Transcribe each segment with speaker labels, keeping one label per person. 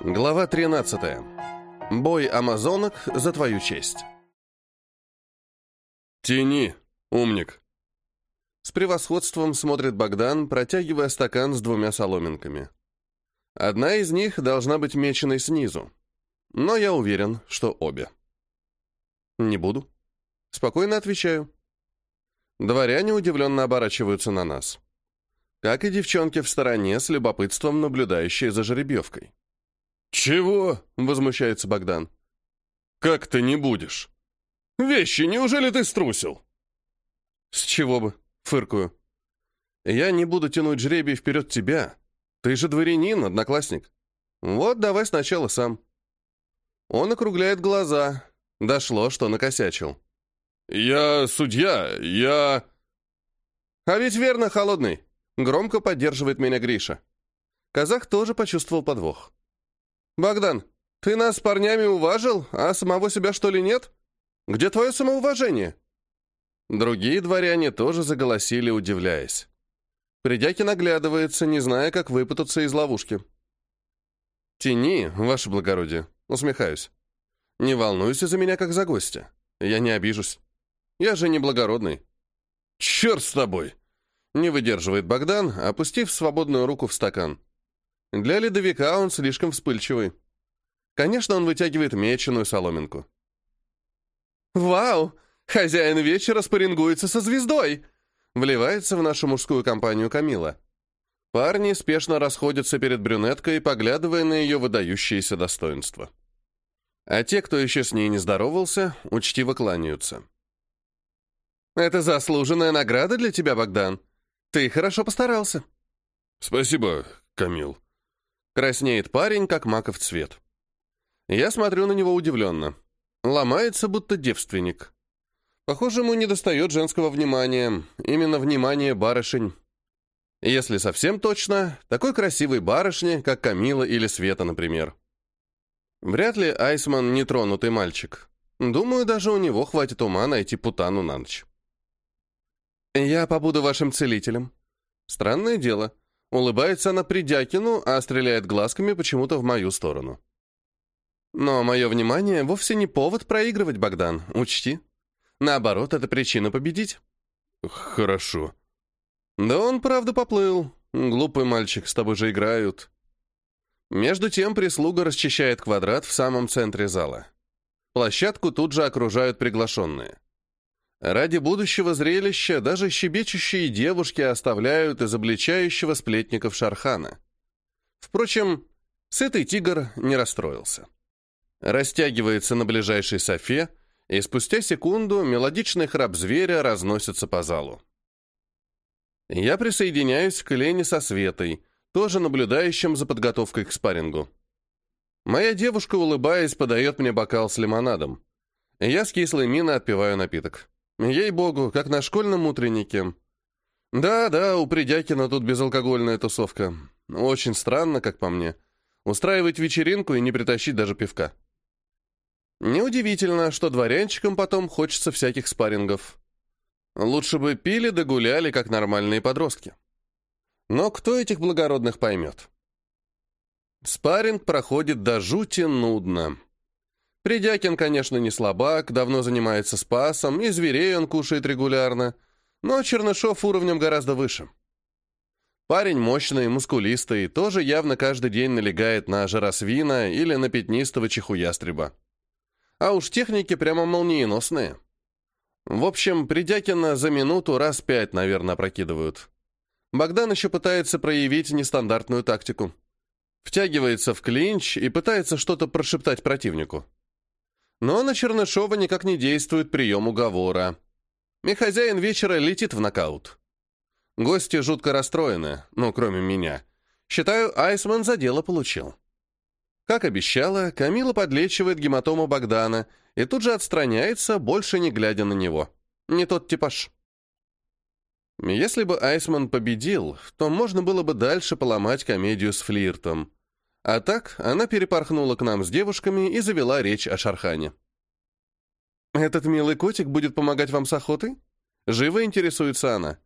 Speaker 1: Глава 13. Бой амазонок за твою честь.
Speaker 2: «Тяни, умник!»
Speaker 1: С превосходством смотрит Богдан, протягивая стакан с двумя соломинками. Одна из них должна быть меченой снизу, но я уверен, что обе. Не буду. Спокойно отвечаю. Дворяне удивленно оборачиваются на нас. Как и девчонки в стороне, с любопытством наблюдающие за жеребьевкой.
Speaker 2: «Чего?»
Speaker 1: — возмущается Богдан.
Speaker 2: «Как ты не будешь? Вещи, неужели ты струсил?»
Speaker 1: «С чего бы?» — фыркую. «Я не буду тянуть жребий вперед тебя. Ты же дворянин, одноклассник. Вот давай сначала сам». Он округляет глаза. Дошло, что накосячил.
Speaker 2: «Я судья, я...»
Speaker 1: «А ведь верно, холодный!» Громко поддерживает меня Гриша. Казах тоже почувствовал подвох. «Богдан, ты нас с парнями уважил, а самого себя что ли нет? Где твое самоуважение?» Другие дворяне тоже заголосили, удивляясь. Придяки наглядывается, не зная, как выпутаться из ловушки. «Тяни, ваше благородие», — усмехаюсь. «Не волнуйся за меня, как за гостя. Я не обижусь. Я же не благородный».
Speaker 2: «Черт с тобой!»
Speaker 1: — не выдерживает Богдан, опустив свободную руку в стакан. Для ледовика он слишком вспыльчивый. Конечно, он вытягивает меченую соломинку. «Вау! Хозяин вечера спарингуется со звездой!» Вливается в нашу мужскую компанию Камила. Парни спешно расходятся перед брюнеткой, поглядывая на ее выдающиеся достоинства. А те, кто еще с ней не здоровался, учтиво кланяются. «Это заслуженная награда для тебя, Богдан. Ты хорошо постарался».
Speaker 2: «Спасибо, Камил»,
Speaker 1: Краснеет парень, как маков цвет. Я смотрю на него удивленно. Ломается, будто девственник. Похоже, ему недостает женского внимания, именно внимания барышень. Если совсем точно, такой красивой барышни, как Камила или Света, например. Вряд ли Айсман нетронутый мальчик. Думаю, даже у него хватит ума найти путану на ночь. «Я побуду вашим целителем». Странное дело. Улыбается она Придякину, а стреляет глазками почему-то в мою сторону. Но мое внимание вовсе не повод проигрывать, Богдан, учти. Наоборот, это причина победить.
Speaker 2: Хорошо.
Speaker 1: Да он, правда, поплыл. Глупый мальчик, с тобой же играют. Между тем прислуга расчищает квадрат в самом центре зала. Площадку тут же окружают приглашенные. Ради будущего зрелища даже щебечущие девушки оставляют изобличающего сплетников Шархана. Впрочем, сытый тигр не расстроился. Растягивается на ближайшей софе, и спустя секунду мелодичный храп зверя разносится по залу. Я присоединяюсь к Лене со Светой, тоже наблюдающим за подготовкой к спаррингу. Моя девушка, улыбаясь, подает мне бокал с лимонадом. Я с кислой миной отпиваю напиток. Ей-богу, как на школьном утреннике. Да-да, у Придякина тут безалкогольная тусовка. Очень странно, как по мне. Устраивать вечеринку и не притащить даже пивка. Неудивительно, что дворянчикам потом хочется всяких спаррингов. Лучше бы пили да гуляли, как нормальные подростки. Но кто этих благородных поймет? Спарринг проходит до жути нудно. Придякин, конечно, не слабак, давно занимается спасом, и зверей он кушает регулярно, но Чернышов уровнем гораздо выше. Парень мощный, мускулистый, тоже явно каждый день налегает на жаросвина или на пятнистого чехуястреба. А уж техники прямо молниеносные. В общем, Придякина за минуту раз пять, наверное, опрокидывают. Богдан еще пытается проявить нестандартную тактику. Втягивается в клинч и пытается что-то прошептать противнику. Но на Чернышова никак не действует прием уговора. И хозяин вечера летит в нокаут. Гости жутко расстроены, ну, кроме меня. Считаю, Айсман за дело получил. Как обещала, Камила подлечивает гематому Богдана и тут же отстраняется, больше не глядя на него. Не тот типаж. Если бы Айсман победил, то можно было бы дальше поломать комедию с флиртом. А так она перепорхнула к нам с девушками и завела речь о Шархане. «Этот милый котик будет помогать вам с охотой?» Живо интересуется она.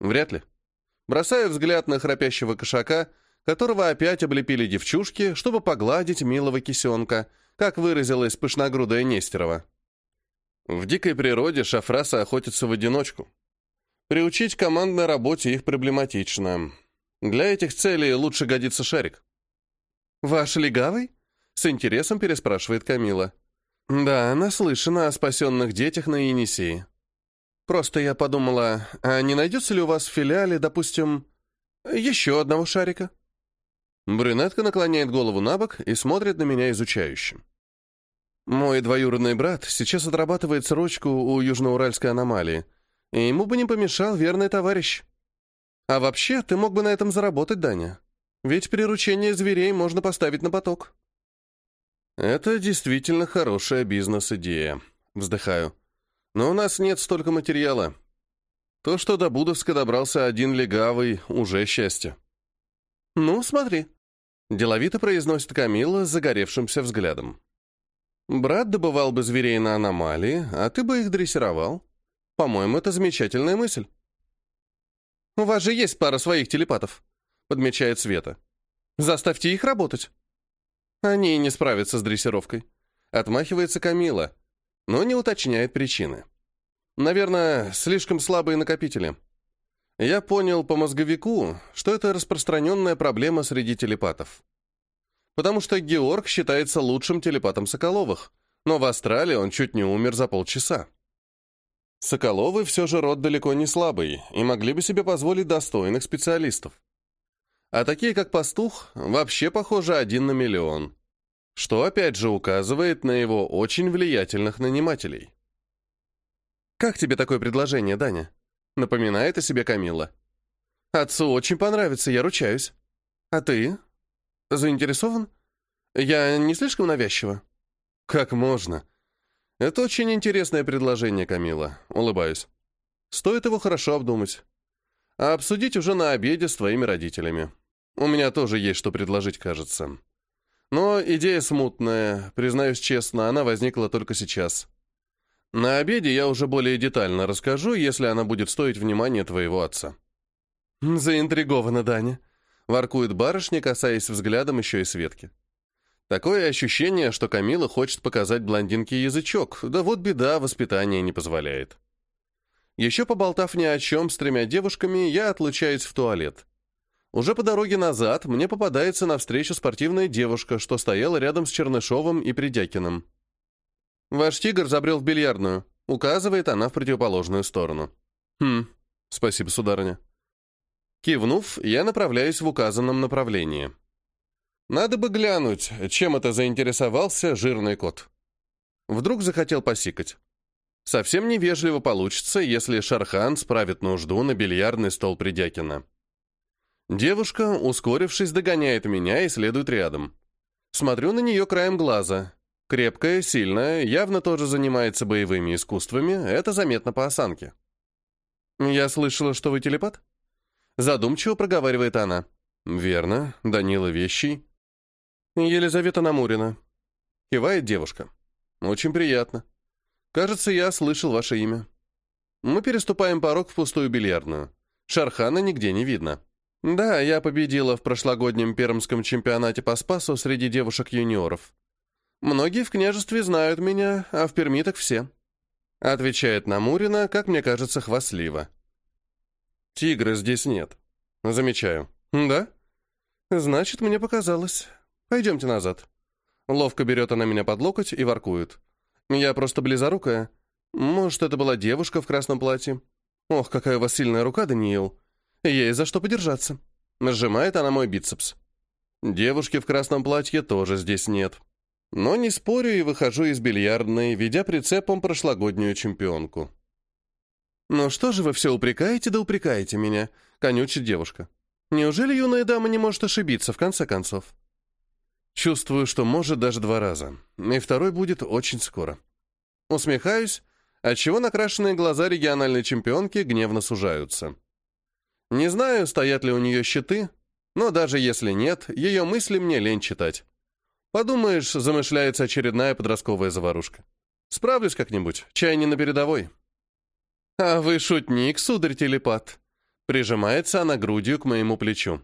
Speaker 1: «Вряд ли». Бросаю взгляд на храпящего кошака, которого опять облепили девчушки, чтобы погладить милого кисенка, как выразилась пышногрудая Нестерова. В дикой природе шафрасы охотятся в одиночку. Приучить командной работе их проблематично. Для этих целей лучше годится шарик. «Ваш легавый?» — с интересом переспрашивает Камила. «Да, наслышана о спасенных детях на Енисее. Просто я подумала, а не найдется ли у вас в филиале, допустим, еще одного шарика?» Брюнетка наклоняет голову на бок и смотрит на меня изучающим. Мой двоюродный брат сейчас отрабатывает срочку у южноуральской аномалии, и ему бы не помешал верный товарищ. А вообще, ты мог бы на этом заработать, Даня. Ведь приручение зверей можно поставить на поток. Это действительно хорошая бизнес-идея, вздыхаю. Но у нас нет столько материала. То, что до Будовска добрался один легавый, уже счастье. «Ну, смотри», — деловито произносит Камила с загоревшимся взглядом. «Брат добывал бы зверей на аномалии, а ты бы их дрессировал. По-моему, это замечательная мысль». «У вас же есть пара своих телепатов», — подмечает Света. «Заставьте их работать». «Они не справятся с дрессировкой», — отмахивается Камила, но не уточняет причины. «Наверное, слишком слабые накопители». Я понял по мозговику, что это распространенная проблема среди телепатов. Потому что Георг считается лучшим телепатом Соколовых, но в Австралии он чуть не умер за полчаса. Соколовы все же род далеко не слабый и могли бы себе позволить достойных специалистов. А такие, как пастух, вообще, похоже, один на миллион. Что, опять же, указывает на его очень влиятельных нанимателей. «Как тебе такое предложение, Даня?» Напоминает о себе Камила. Отцу очень понравится, я ручаюсь. А ты? Заинтересован? Я не слишком навязчиво? Как можно? Это очень интересное предложение, Камила. Улыбаюсь. Стоит его хорошо обдумать. А обсудить уже на обеде с твоими родителями. У меня тоже есть что предложить, кажется. Но идея смутная, признаюсь честно, она возникла только сейчас. На обеде я уже более детально расскажу, если она будет стоить внимания твоего отца». «Заинтригована, Даня», — воркует барышня, касаясь взглядом еще и Светки. Такое ощущение, что Камила хочет показать блондинке язычок, да вот беда, воспитание не позволяет. Еще поболтав ни о чем с тремя девушками, я отлучаюсь в туалет. Уже по дороге назад мне попадается навстречу спортивная девушка, что стояла рядом с Чернышовым и Придякиным. «Ваш тигр забрел в бильярдную», — указывает она в противоположную сторону. «Хм, спасибо, сударыня». Кивнув, я направляюсь в указанном направлении. Надо бы глянуть, чем это заинтересовался жирный кот. Вдруг захотел посикать. Совсем невежливо получится, если Шархан справит нужду на бильярдный стол Придякина. Девушка, ускорившись, догоняет меня и следует рядом. Смотрю на нее краем глаза. Крепкая, сильная, явно тоже занимается боевыми искусствами, это заметно по осанке. «Я слышала, что вы телепат?» Задумчиво проговаривает она. «Верно, Данила Вещий». «Елизавета Намурина». Кивает девушка. «Очень приятно. Кажется, я слышал ваше имя». Мы переступаем порог в пустую бильярдную. Шархана нигде не видно. Да, я победила в прошлогоднем пермском чемпионате по спасу среди девушек-юниоров. Многие в княжестве знают меня, а в Перми так все. Отвечает Намурина, как мне кажется, хвастливо. Тигра здесь нет. Замечаю. Да? Значит, мне показалось. Пойдемте назад. Ловко берет она меня под локоть и воркует. Я просто близорукая. Может, это была девушка в красном платье. Ох, какая у вас сильная рука, Даниил. Ей за что подержаться. Нажимает она мой бицепс. Девушки в красном платье тоже здесь нет. Но не спорю и выхожу из бильярдной, ведя прицепом прошлогоднюю чемпионку. «Ну что же вы все упрекаете да упрекаете меня?» — конючит девушка. «Неужели юная дама не может ошибиться, в конце концов?» Чувствую, что может даже два раза, и второй будет очень скоро. Усмехаюсь, отчего накрашенные глаза региональной чемпионки гневно сужаются. Не знаю, стоят ли у нее щиты, но даже если нет, ее мысли мне лень читать. Подумаешь, замышляется очередная подростковая заварушка. Справлюсь как-нибудь, чай не на передовой. А вы шутник, сударь-телепат. Прижимается она грудью к моему плечу.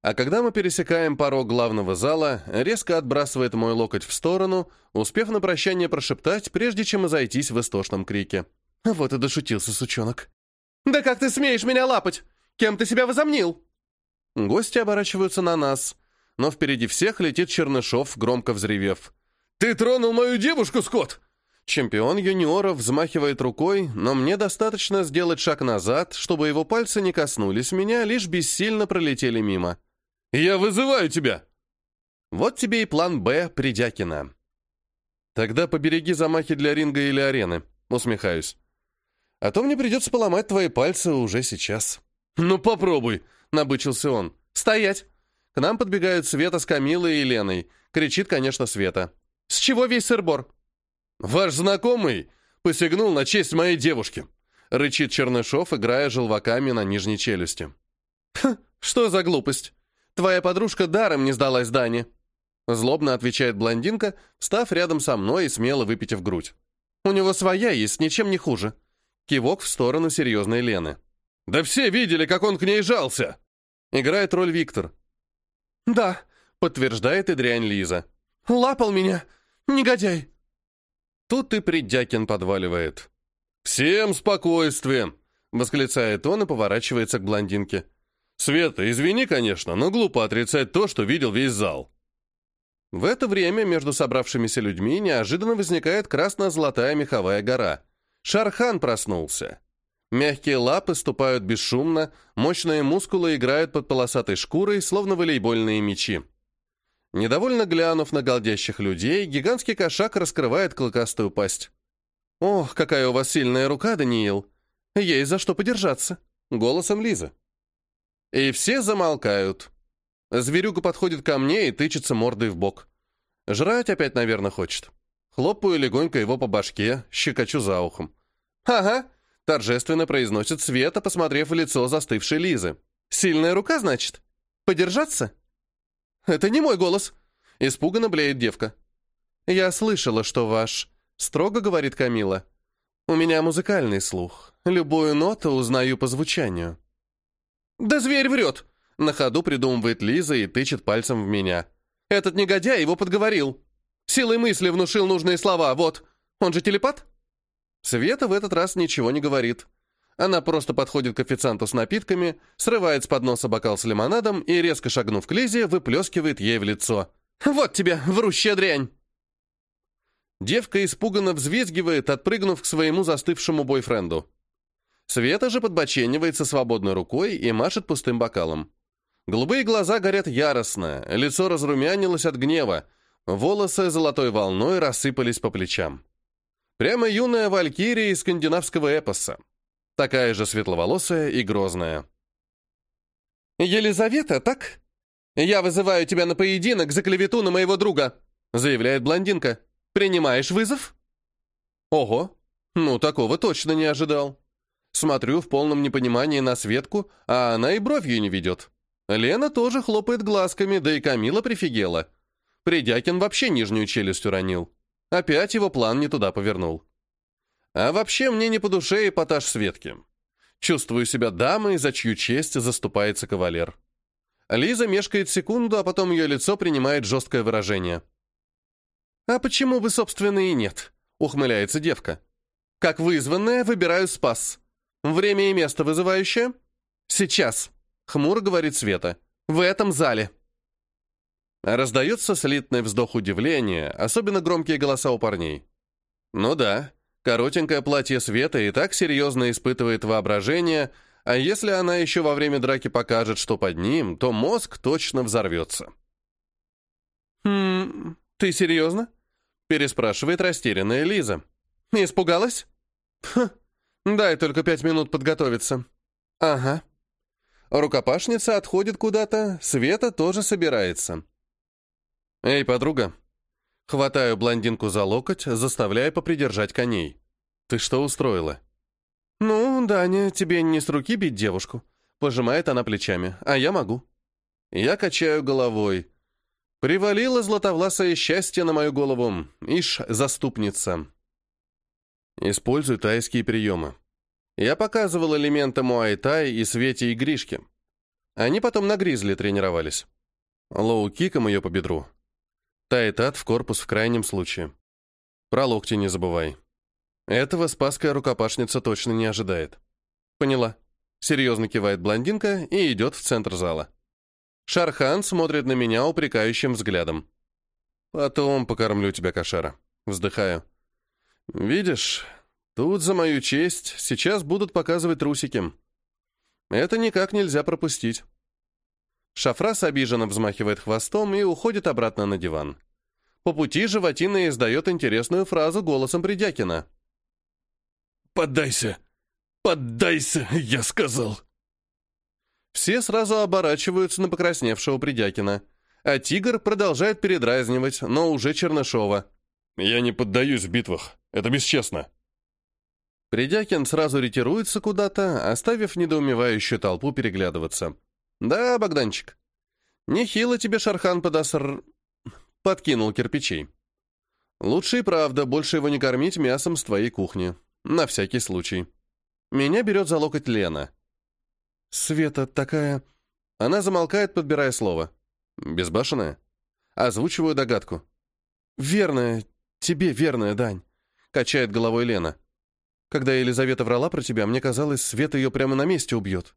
Speaker 1: А когда мы пересекаем порог главного зала, резко отбрасывает мой локоть в сторону, успев на прощание прошептать, прежде чем зайтись в истошном крике. Вот и дошутился сучонок. «Да как ты смеешь меня лапать? Кем ты себя возомнил?» Гости оборачиваются на нас, но впереди всех летит Чернышов, громко взревев. «Ты тронул мою девушку, Скотт!» Чемпион юниоров взмахивает рукой, но мне достаточно сделать шаг назад, чтобы его пальцы не коснулись меня, лишь бессильно пролетели мимо. «Я вызываю тебя!» Вот тебе и план «Б» Придякина. «Тогда побереги замахи для ринга или арены», — усмехаюсь. «А то мне придется поломать твои пальцы уже сейчас».
Speaker 2: «Ну попробуй», —
Speaker 1: набычился он. «Стоять!» К нам подбегают Света с Камилой и Леной. Кричит, конечно, Света. «С чего весь сырбор?»
Speaker 2: «Ваш знакомый посягнул на честь моей девушки», — рычит Чернышов, играя желваками на нижней челюсти.
Speaker 1: «Хм, что за глупость? Твоя подружка даром не сдалась Дане». Злобно отвечает блондинка, став рядом со мной и смело выпитив грудь. «У него своя есть, ничем не хуже». Кивок в сторону серьезной Лены.
Speaker 2: «Да все видели, как он к ней жался!»
Speaker 1: Играет роль Виктор. «Да», — подтверждает и дрянь Лиза. «Лапал меня, негодяй!» Тут и Придякин подваливает.
Speaker 2: «Всем спокойствие!»
Speaker 1: — восклицает он и поворачивается к блондинке.
Speaker 2: «Света, извини, конечно, но глупо отрицать то, что видел весь зал».
Speaker 1: В это время между собравшимися людьми неожиданно возникает красно-золотая меховая гора. Шархан проснулся. Мягкие лапы ступают бесшумно, мощные мускулы играют под полосатой шкурой, словно волейбольные мячи. Недовольно глянув на голдящих людей, гигантский кошак раскрывает клыкастую пасть. «Ох, какая у вас сильная рука, Даниил! Есть за что подержаться!» — голосом Лизы. И все замолкают. Зверюга подходит ко мне и тычется мордой в бок. Жрать опять, наверное, хочет. Хлопаю легонько его по башке, щекочу за ухом. «Ага!» — торжественно произносит Света, посмотрев в лицо застывшей Лизы. «Сильная рука, значит? Подержаться?» «Это не мой голос!» — испуганно блеет девка. «Я слышала, что ваш...» — строго говорит Камила. «У меня музыкальный слух. Любую ноту узнаю по звучанию». «Да зверь врет!» — на ходу придумывает Лиза и тычет пальцем в меня. «Этот негодяй его подговорил. Силой мысли внушил нужные слова. Вот. Он же телепат?» Света в этот раз ничего не говорит. Она просто подходит к официанту с напитками, срывает с подноса бокал с лимонадом и, резко шагнув к Лизе, выплескивает ей в лицо. «Вот тебе, врущая дрянь!» Девка испуганно взвизгивает, отпрыгнув к своему застывшему бойфренду. Света же подбоченивается свободной рукой и машет пустым бокалом. Голубые глаза горят яростно, лицо разрумянилось от гнева, волосы золотой волной рассыпались по плечам. Прямо юная валькирия из скандинавского эпоса такая же светловолосая и грозная. «Елизавета, так? Я вызываю тебя на поединок за клевету на моего друга», заявляет блондинка. «Принимаешь вызов?» «Ого, ну такого точно не ожидал». Смотрю в полном непонимании на Светку, а она и бровью не ведет. Лена тоже хлопает глазками, да и Камила прифигела. Придякин вообще нижнюю челюсть уронил. Опять его план не туда повернул. А вообще мне не по душе эпатаж Светки. Чувствую себя дамой, за чью честь заступается кавалер. Лиза мешкает секунду, а потом ее лицо принимает жесткое выражение. «А почему бы, собственно, и нет?» — ухмыляется девка. «Как вызванная, выбираю спас. Время и место вызывающее?» «Сейчас», — хмуро говорит Света. «В этом зале». Раздается слитный вздох удивления, особенно громкие голоса у парней. «Ну да, Коротенькое платье Света и так серьезно испытывает воображение, а если она еще во время драки покажет, что под ним, то мозг точно взорвется. «Хм, ты серьезно?» — переспрашивает растерянная Лиза. «Испугалась?» «Хм, дай только пять минут подготовиться». «Ага». Рукопашница отходит куда-то, Света тоже собирается. «Эй, подруга, Хватаю блондинку за локоть, заставляя попридержать коней. «Ты что устроила?» «Ну, Даня, тебе не с руки бить девушку», — пожимает она плечами, «а я могу». Я качаю головой. Привалило златовласое счастье на мою голову. Ишь, заступница. Используй тайские приемы. Я показывал элементы Муай-Тай и Свете и Гришке. Они потом на гризли тренировались. Лоу-киком ее по бедру. Тайтат в корпус в крайнем случае. Про локти не забывай. Этого спаская рукопашница точно не ожидает. Поняла. Серьезно кивает блондинка и идет в центр зала. Шархан смотрит на меня упрекающим взглядом. «Потом покормлю тебя, кошара». Вздыхаю. «Видишь, тут за мою честь сейчас будут показывать трусики. Это никак нельзя пропустить». Шафрас обиженно взмахивает хвостом и уходит обратно на диван. По пути животина издает интересную фразу голосом Придякина.
Speaker 2: «Поддайся! Поддайся, я сказал!»
Speaker 1: Все сразу оборачиваются на покрасневшего Придякина, а тигр продолжает передразнивать, но уже Чернышова.
Speaker 2: «Я не поддаюсь в битвах. Это бесчестно».
Speaker 1: Придякин сразу ретируется куда-то, оставив недоумевающую толпу переглядываться. «Да, Богданчик, нехило тебе Шархан подоср...» Подкинул кирпичей. «Лучше и правда больше его не кормить мясом с твоей кухни. На всякий случай». Меня берет за локоть Лена. Света такая... Она замолкает, подбирая слово. Безбашенная? Озвучиваю догадку. Верная, тебе верная, Дань. Качает головой Лена. Когда Елизавета врала про тебя, мне казалось, Света ее прямо на месте убьет.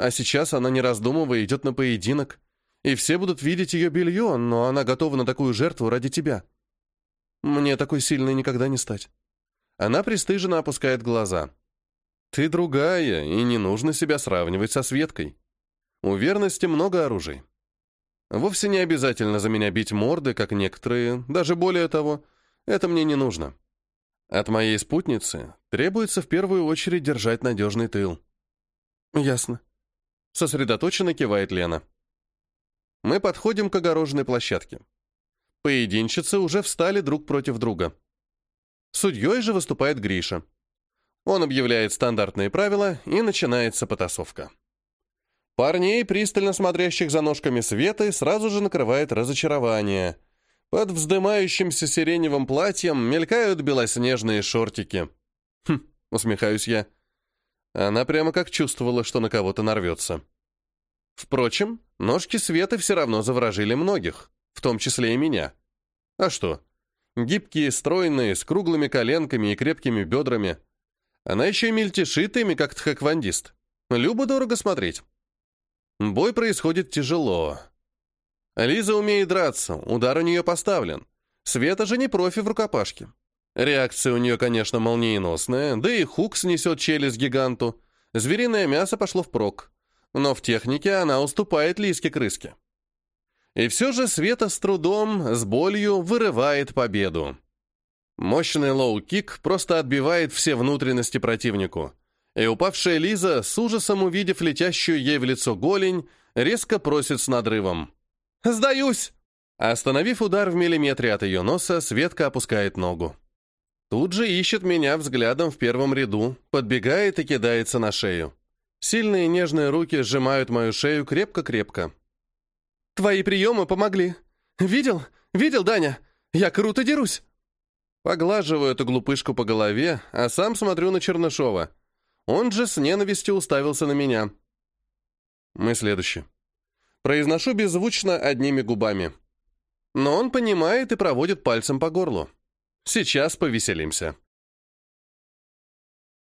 Speaker 1: А сейчас она, не раздумывая, идет на поединок, и все будут видеть ее белье, но она готова на такую жертву ради тебя. Мне такой сильной никогда не стать. Она пристыженно опускает глаза. Ты другая, и не нужно себя сравнивать со Светкой. У верности много оружий. Вовсе не обязательно за меня бить морды, как некоторые, даже более того, это мне не нужно. От моей спутницы требуется в первую очередь держать надежный тыл. Ясно. Сосредоточенно кивает Лена. Мы подходим к огороженной площадке. Поединщицы уже встали друг против друга. Судьей же выступает Гриша. Он объявляет стандартные правила, и начинается потасовка. Парней, пристально смотрящих за ножками Светы, сразу же накрывает разочарование. Под вздымающимся сиреневым платьем мелькают белоснежные шортики. Хм, усмехаюсь я. Она прямо как чувствовала, что на кого-то нарвется. Впрочем, ножки Светы все равно заворожили многих, в том числе и меня. А что? Гибкие, стройные, с круглыми коленками и крепкими бедрами – она еще и мельтешит ими, как тхэквондист. Любо-дорого смотреть. Бой происходит тяжело. Лиза умеет драться, удар у нее поставлен. Света же не профи в рукопашке. Реакция у нее, конечно, молниеносная, да и хук снесет челюсть гиганту. Звериное мясо пошло впрок. Но в технике она уступает Лизке-крыске. И все же Света с трудом, с болью вырывает победу. Мощный лоу-кик просто отбивает все внутренности противнику. И упавшая Лиза, с ужасом увидев летящую ей в лицо голень, резко просит с надрывом. «Сдаюсь!» Остановив удар в миллиметре от ее носа, Светка опускает ногу. Тут же ищет меня взглядом в первом ряду, подбегает и кидается на шею. Сильные нежные руки сжимают мою шею крепко-крепко. «Твои приемы помогли. Видел? Видел, Даня? Я круто дерусь!» Поглаживаю эту глупышку по голове, а сам смотрю на Чернышова. Он же с ненавистью уставился на меня. Мы следующие. Произношу беззвучно одними губами. Но он понимает и проводит пальцем по горлу. Сейчас повеселимся.